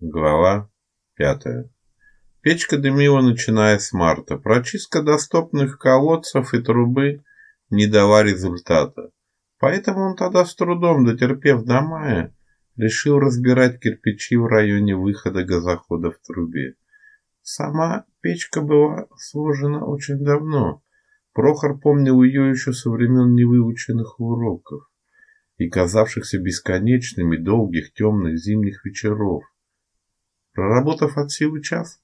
Глава пятая. Печка дымила, начиная с марта. Прочистка доступных колодцев и трубы не дала результата. Поэтому он тогда с трудом, дотерпев до мая, решил разбирать кирпичи в районе выхода газохода в трубе. Сама печка была сложена очень давно. Прохор помнил ее еще со времен невыученных уроков и казавшихся бесконечными долгих темных зимних вечеров. Проработав от силы час,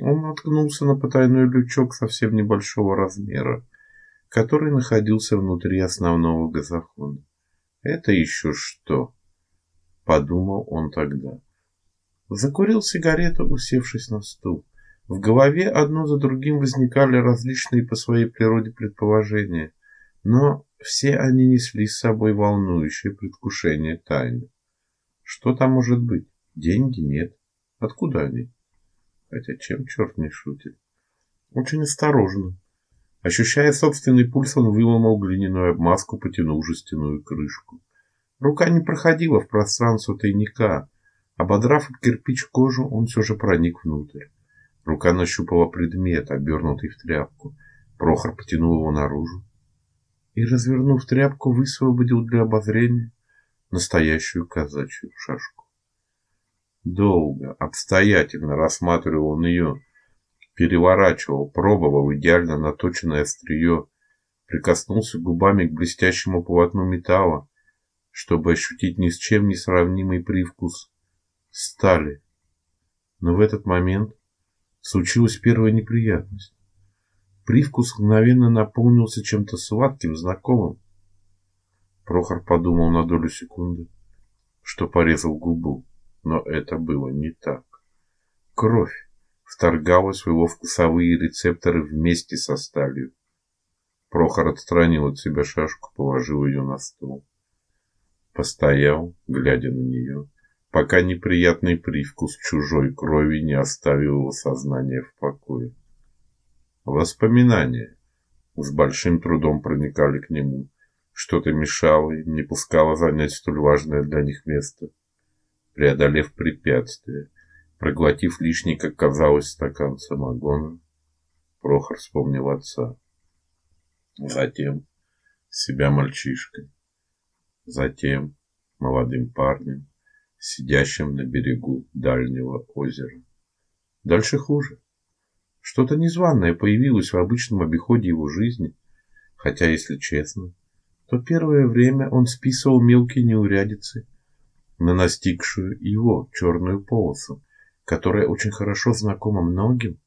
он наткнулся на потайной лючок совсем небольшого размера, который находился внутри основного газохода. Это еще что? подумал он тогда. Закурил сигарету, усевшись на стул. В голове одно за другим возникали различные по своей природе предположения, но все они несли с собой волнующее предвкушение тайны. Что там может быть? Деньги нет. Откуда они? Хотя чем черт не шутит? Очень осторожно. Ощущая собственный пульс, он выломал глиняную обмазку, потянул жестяную крышку. Рука не проходила в пространство тайника. Ободрав об кирпич кожу, он все же проник внутрь. Рука нащупала предмет, обернутый в тряпку. Прохор потянул его наружу и, развернув тряпку, высвободил для обозрения настоящую казачью шашку. Долго, обстоятельно рассматривал он ее, переворачивал, пробовал идеально наточенное острие, прикоснулся губами к блестящему полотну металла, чтобы ощутить ни с чем не сравнимый привкус стали. Но в этот момент случилась первая неприятность. Привкус мгновенно наполнился чем-то сладким, знакомым. Прохор подумал на долю секунды, что порезал губу но это было не так. Кровь вторгалась в его вкусовые рецепторы вместе со сталью. Прохор отстранил от себя шашку, положил ее на стол. Постоял, глядя на нее, пока неприятный привкус чужой крови не оставил его сознание в покое. Воспоминания с большим трудом проникали к нему. Что-то мешало им, не пускало занять столь важное для них место преодолев препятствие, проглотив лишний, как казалось, стакан самогона, Прохор вспомнил отца. Затем себя мальчишкой, затем молодым парнем, сидящим на берегу дальнего озера. Дальше хуже. Что-то незваное появилось в обычном обиходе его жизни, хотя, если честно, то первое время он списывал мелкие неурядицы на настигшую его черную полосу, которая очень хорошо знакома многим,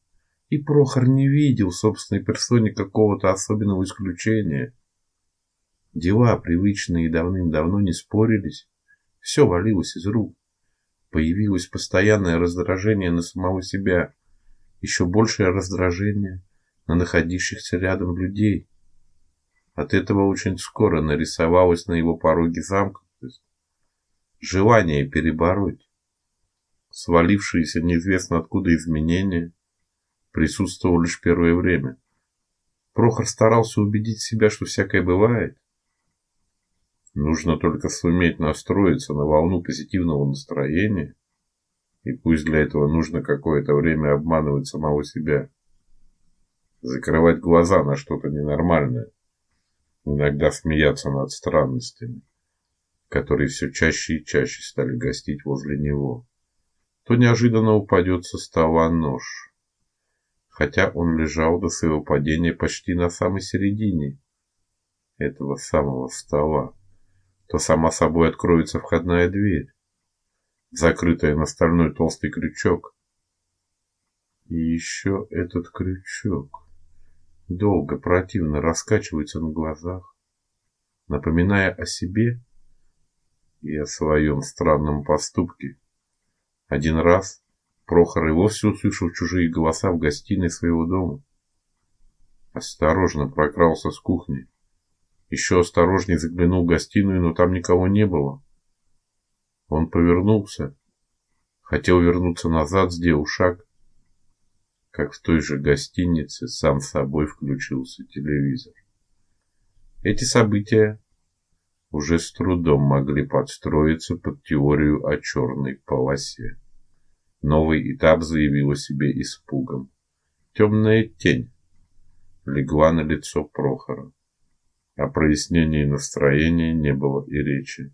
и Прохор не видел в собственной персоне какого-то особенного исключения. Дела, привычные давным-давно, не спорились, все валилось из рук. Появилось постоянное раздражение на самого себя, еще большее раздражение на находящихся рядом людей. От этого очень скоро нарисовалось на его пороге замка желание перебороть. Свалившиеся неизвестно откуда изменения присутствовали лишь первое время. Прохор старался убедить себя, что всякое бывает. Нужно только суметь настроиться на волну позитивного настроения, и пусть для этого нужно какое-то время обманывать самого себя, закрывать глаза на что-то ненормальное, иногда смеяться над странностями которые все чаще и чаще стали гостить возле него, то неожиданно упадет со стола нож. Хотя он лежал до своего падения почти на самой середине этого самого стола, то сама собой откроется входная дверь, закрытая на стальной толстый крючок. И еще этот крючок долго противно раскачивается на глазах, напоминая о себе и о своем странном поступке. Один раз Прохор и вовсе услышал чужие голоса в гостиной своего дома. Осторожно прокрался с кухни. Еще осторожнее заглянул в гостиную, но там никого не было. Он повернулся, хотел вернуться назад, сделал шаг, как в той же гостинице сам собой включился телевизор. Эти события уже с трудом могли подстроиться под теорию о черной полосе. Новый этап заявил о себе испугом. Темная тень легла на лицо Прохора. О прояснении настроения не было и речи.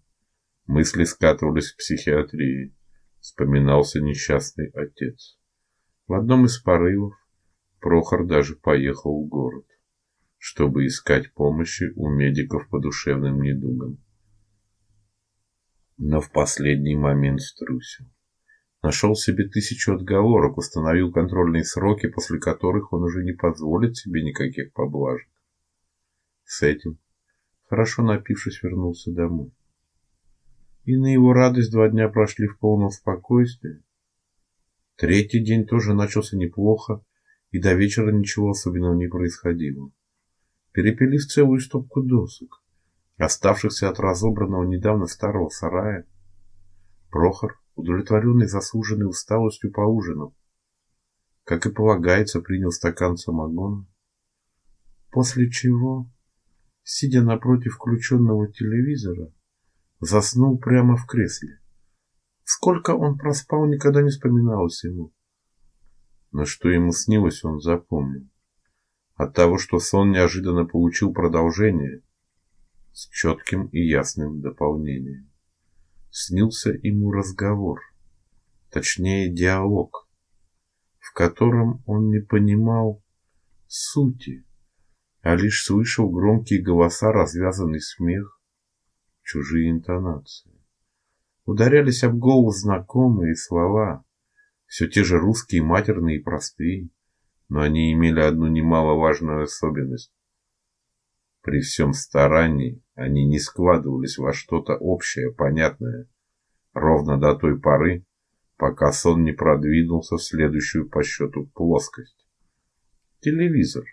Мысли скатывались к психиатрии. Вспоминался несчастный отец. В одном из порывов Прохор даже поехал в город, чтобы искать помощи у медиков по душевным недугам. Но в последний момент струсил. Нашел себе тысячу отговорок, установил контрольные сроки, после которых он уже не позволит себе никаких поблажек. С этим, хорошо напившись, вернулся домой. И на его радость два дня прошли в полном спокойствии. Третий день тоже начался неплохо, и до вечера ничего особенного не происходило. Перепилив целую стопку досок, оставшихся от разобранного недавно старого сарая, Прохор, удовлетворенный заслуженной усталостью, поужинал. Как и полагается, принял стакан самогона, после чего, сидя напротив включенного телевизора, заснул прямо в кресле. Сколько он проспал, никогда не вспоминалось ему. Но что ему снилось, он запомнил. От того, что сон неожиданно получил продолжение с четким и ясным дополнением. Снился ему разговор, точнее диалог, в котором он не понимал сути, а лишь слышал громкие голоса, развязанный смех чужие интонации. Ударялись об голову знакомые слова, все те же русские, матерные и простые, но они имели одну немаловажную особенность. При всем старании они не складывались во что-то общее, понятное, ровно до той поры, пока сон не продвинулся в следующую по счету плоскость. Телевизор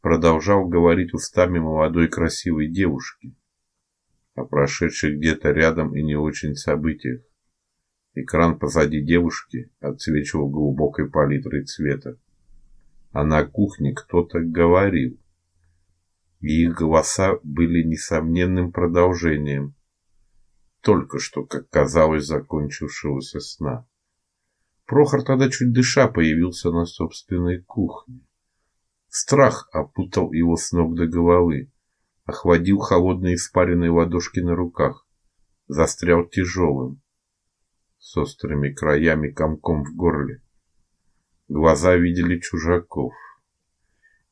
продолжал говорить устами молодой красивой девушки о прошедших где-то рядом и не очень событиях. Экран позади девушки отсвечивал глубокой палитрой цвета. А на кухне кто-то говорил. И их голоса были несомненным продолжением только что, как казалось, закончившегося сна. Прохор тогда чуть дыша появился на собственной кухне. Страх опутал его с ног до головы охватил холодные испаренные ладошки на руках, застрял тяжелым, с острыми краями комком в горле. Глаза видели чужаков,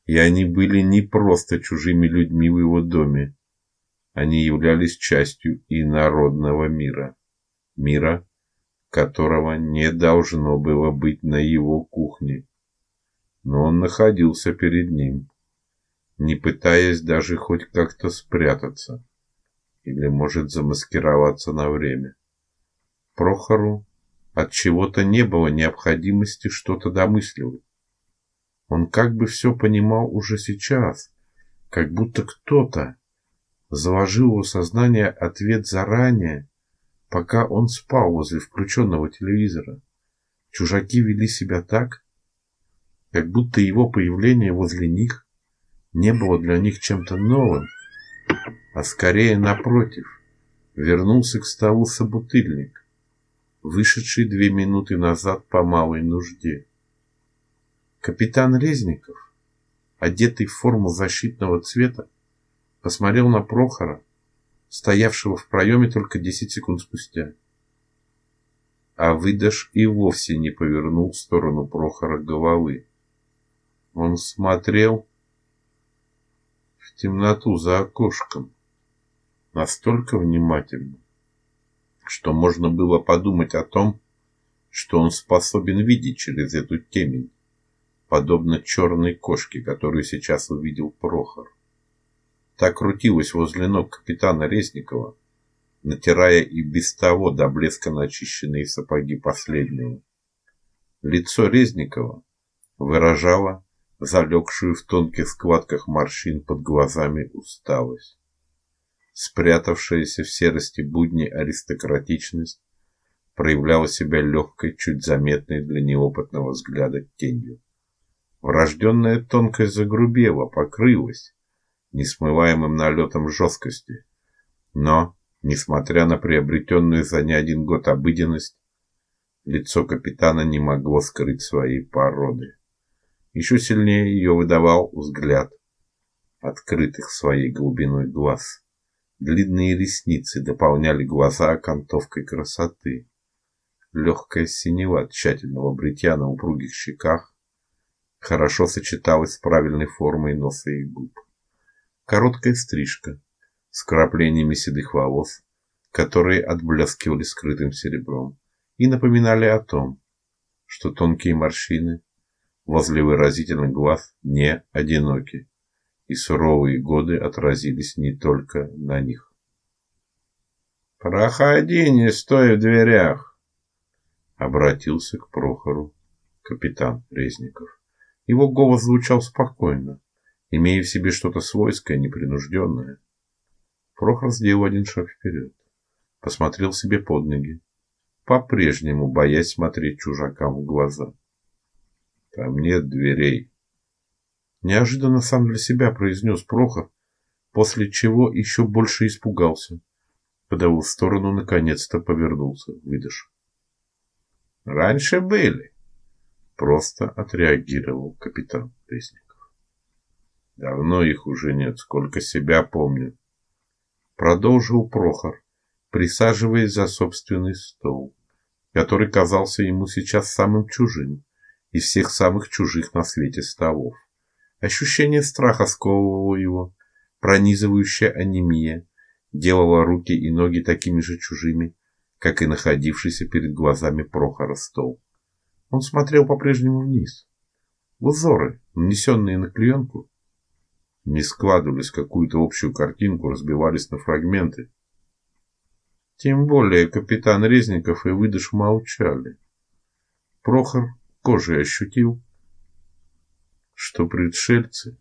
и они были не просто чужими людьми в его доме. Они являлись частью инородного мира, мира, которого не должно было быть на его кухне. Но он находился перед ним не пытаясь даже хоть как-то спрятаться или, может, замаскироваться на время. Прохору от чего-то не было необходимости что-то домысливать. Он как бы все понимал уже сейчас, как будто кто-то заложил его сознание ответ заранее, пока он спал возле включенного телевизора. Чужаки вели себя так, как будто его появление возле них не было для них чем-то новым, а скорее напротив, вернулся к столу собутыльник, вышедший две минуты назад по малой нужде. Капитан Резников, одетый в форму защитного цвета, посмотрел на Прохора, стоявшего в проеме только десять секунд спустя. А выдаш и вовсе не повернул в сторону Прохора головы. Он смотрел в темноту за окошком настолько внимательно, что можно было подумать о том, что он способен видеть через эту темень, подобно черной кошке, которую сейчас увидел Прохор. Так крутилась возле ног капитана Резникова, натирая и без того до блеска начищенные сапоги последнего. Лицо Резникова выражало залегшую в тонких складках морщин под глазами усталость. Спрятавшаяся в серости будни аристократичность проявляла себя легкой, чуть заметной для неопытного взгляда тенью. Врожденная тонкость загрубела, покрылась несмываемым налетом жесткости. Но, несмотря на приобретенную за не один год обыденность, Лицо капитана не могло скрыть своей породы. Еще сильнее ее выдавал взгляд открытых своей глубиной глаз. Длинные ресницы дополняли глаза окантовкой красоты. Легкая синева тщательного бритья на упругих щеках хорошо сочеталась с правильной формой носа и губ. Короткая стрижка с краплениями седых волос, которые отблескивали скрытым серебром и напоминали о том, что тонкие морщины возле выразительных глаз не одиноки, и суровые годы отразились не только на них. Проходи, не стой в дверях, обратился к Прохору капитан Резников. Его голос звучал спокойно, имея в себе что-то свойское, непринужденное. Прохор сделал один шаг вперед, посмотрел себе под ноги по-прежнему боясь смотреть чужакам в глаза. Там нет дверей. Неожиданно сам для себя произнес Прохор, после чего еще больше испугался. Подавил в сторону, наконец-то повернулся, выдыш. Раньше были. Просто отреагировал капитан Резников. Давно их уже нет, сколько себя помню. Продолжил Прохор, присаживаясь за собственный стол, который казался ему сейчас самым чужим из всех самых чужих на свете столов. Ощущение страха сковывало его, пронизывающая анемия делала руки и ноги такими же чужими, как и находившийся перед глазами Прохора стол. Он смотрел по-прежнему вниз. Узоры, нанесенные на клеенку, не складывались в какую-то общую картинку, разбивались на фрагменты. Тем более капитан Резников и выдыш молчали. Прохор кожей ощутил, что предшельцы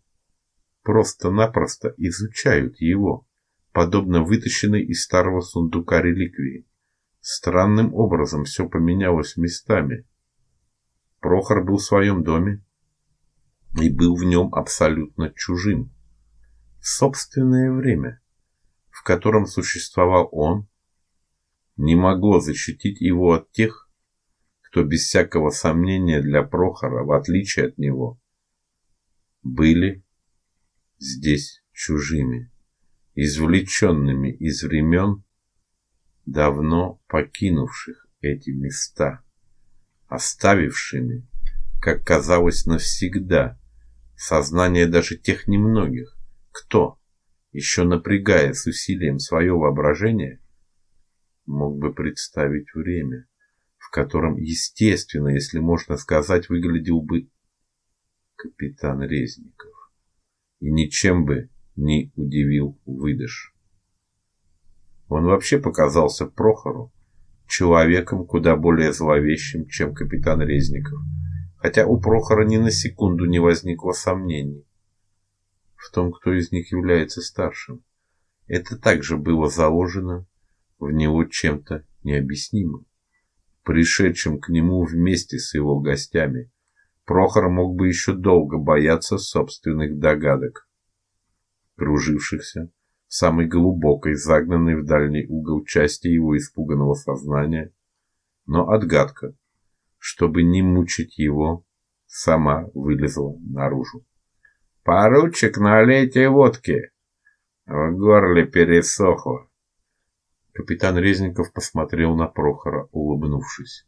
просто-напросто изучают его, подобно вытащенной из старого сундука реликвии. Странным образом все поменялось местами. Прохор был в своем доме и был в нем абсолютно чужим. Собственное время, в котором существовал он, не могло защитить его от тех, кто без всякого сомнения для Прохора, в отличие от него, были здесь чужими, извлеченными из времен, давно покинувших эти места, оставившими, как казалось, навсегда сознание даже тех немногих, кто, еще напрягая с усилием свое воображение, мог бы представить время, в котором, естественно, если можно сказать, выглядел бы капитан Резников. И ничем бы не удивил выдыш. Он вообще показался Прохору человеком куда более зловещим, чем капитан Резников, хотя у Прохора ни на секунду не возникло сомнений в том, кто из них является старшим. Это также было заложено в него чем-то необъяснимым, пришедшим к нему вместе с его гостями. Прохор мог бы еще долго бояться собственных догадок, кружившихся в самой глубокой, загнанной в дальний угол части его испуганного сознания, но отгадка, чтобы не мучить его, сама вылезла наружу. Поручик, налейте водки. В горле пересохло. Капитан Резников посмотрел на Прохора, улыбнувшись.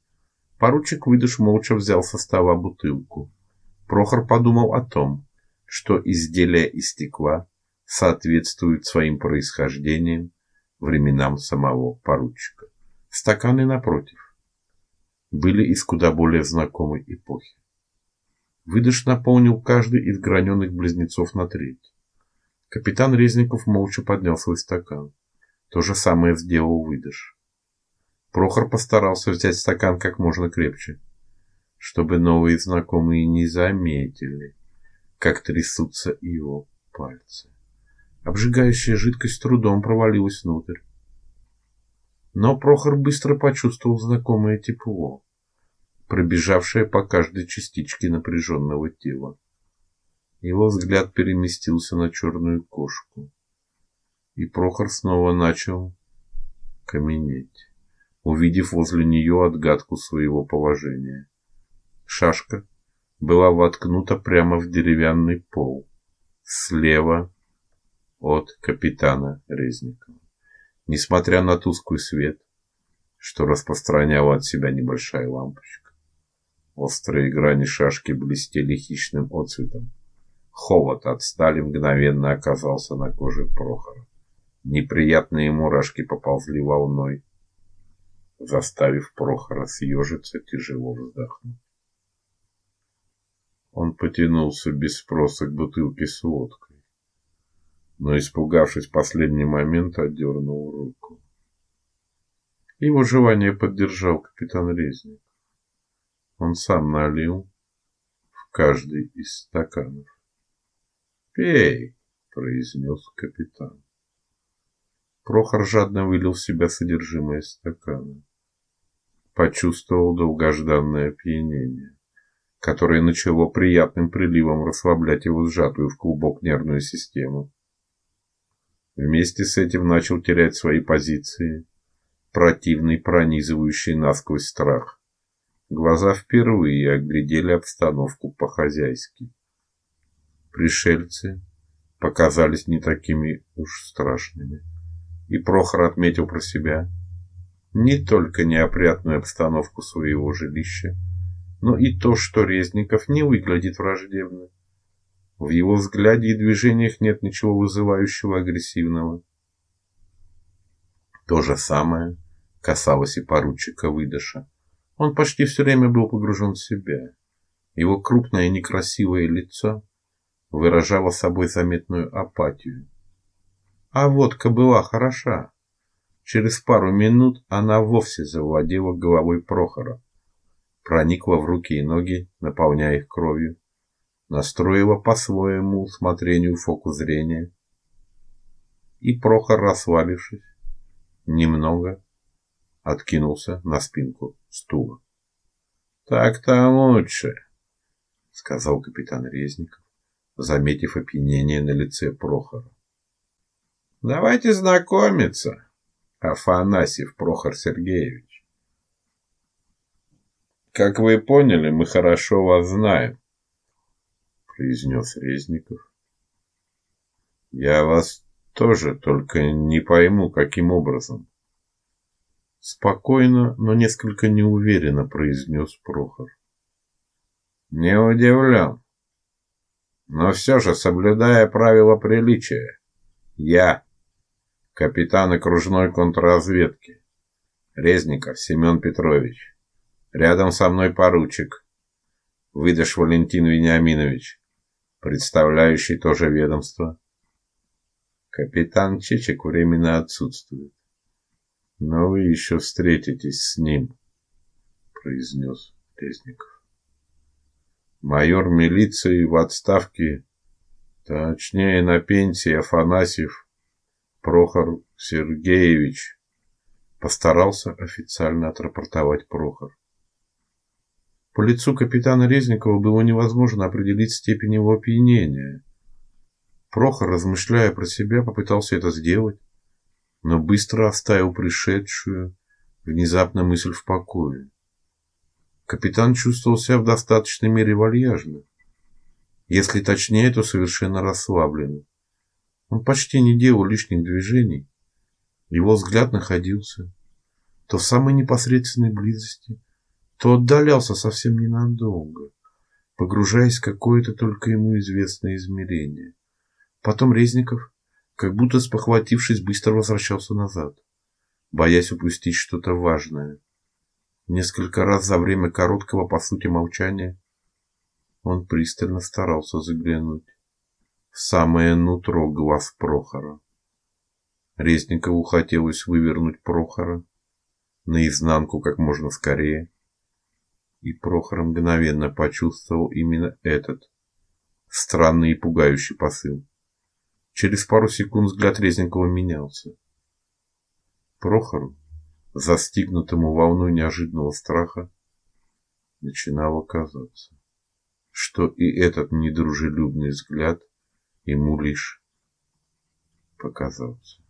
Поручик выдыш молча взял со стола бутылку. Прохор подумал о том, что изделия из стекла соответствуют своим происхождением временам самого поручика. Стаканы напротив были из куда более знакомой эпохи. Выдыш наполнил каждый из граненых близнецов на треть. Капитан Резников молча поднял свой стакан. То же самое сделал выдыш. Прохор постарался взять стакан как можно крепче, чтобы новые знакомые не заметили, как трясутся его пальцы. Обжигающая жидкость трудом провалилась внутрь. Но Прохор быстро почувствовал знакомое тепло, пробежавшее по каждой частичке напряженного тела. Его взгляд переместился на черную кошку и Прохор снова начал каменеть. Увидев возле нее отгадку своего положения. Шашка была воткнута прямо в деревянный пол, слева от капитана Резникова. Несмотря на тусклый свет, что распространяла от себя небольшая лампочка, острые грани шашки блестели хищным отцветом. Холод от стали мгновенно оказался на коже Прохора. Неприятные мурашки поползли волной, заставив Прохора съежиться, тяжело вздохнуть. Он потянулся без спроса к бутылке с водкой, но, испугавшись в последний момент, отдернул руку. Его желание поддержал капитан Резник. Он сам налил в каждый из стаканов. "Пей", произнес капитан. Прохор жадно вылил в себя содержимое стакана. Почувствовал долгожданное опьянение, которое начало приятным приливом расслаблять его сжатую в клубок нервную систему. Вместе с этим начал терять свои позиции противный пронизывающий насквозь страх. Глаза впервые оглядели обстановку по-хозяйски. Пришельцы показались не такими уж страшными. И Прохор отметил про себя не только неопрятную обстановку своего жилища, но и то, что Резников не выглядит враждебно. В его взгляде и движениях нет ничего вызывающего агрессивного. То же самое касалось и поручика Выдыша. Он почти все время был погружен в себя. Его крупное и некрасивое лицо выражало собой заметную апатию. А водка была хороша. Через пару минут она вовсе завладела головой Прохора, проникла в руки и ноги, наполняя их кровью, настроила по-своему усмотрению фокус зрения. И Прохор, расслабившись, немного откинулся на спинку стула. Так-то лучше, сказал капитан Резников, заметив опьянение на лице Прохора. Давайте знакомиться, Афанасьев Прохор Сергеевич. Как вы поняли, мы хорошо вас знаем, произнес Резников. Я вас тоже только не пойму, каким образом спокойно, но несколько неуверенно произнес Прохор. Не удивлен. Но все же, соблюдая правила приличия, я, капитан окружной контрразведки, Резников Семен Петрович, рядом со мной поручик, выдашь Валентин Вениаминович, представляющий то же ведомство. Капитан Чечек временно отсутствует. Но вы еще встретитесь с ним, произнес Резников. Майор милиции в отставке, точнее на пенсии Афанасьев Прохор Сергеевич постарался официально отрапортовать Прохор. По лицу капитана Резникова было невозможно определить степень его опьянения. Прохор, размышляя про себя, попытался это сделать, но быстро оставил пришедшую внезапно мысль в покое. Капитан чувствовал себя в достаточной мере вальяжно. Если точнее, то совершенно расслабленно. Он почти не делал лишних движений. Его взгляд находился то в самой непосредственной близости, то отдалялся совсем ненадолго, погружаясь в какое-то только ему известное измерение. Потом Резников как будто спохватившись, быстро возвращался назад, боясь упустить что-то важное. Несколько раз за время короткого, по сути, молчания он пристально старался заглянуть самое нутро глаз Прохора. Резникову хотелось вывернуть Прохора наизнанку как можно скорее, и Прохор мгновенно почувствовал именно этот странный и пугающий посыл. Через пару секунд взгляд Резникова менялся. Прохору, застигнутому волной неожиданного страха, начинало казаться, что и этот недружелюбный взгляд ему лишь показался.